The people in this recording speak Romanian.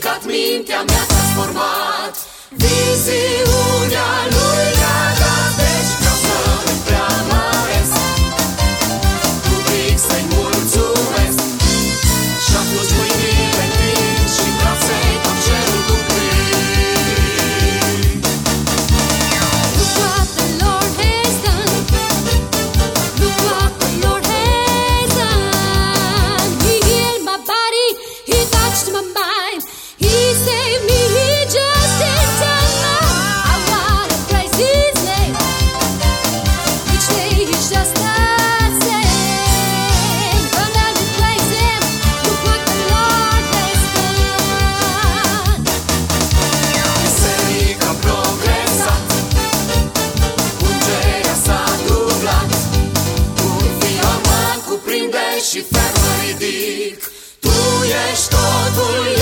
judecat mintea mea transformat. și fermă ridic Tu ești totul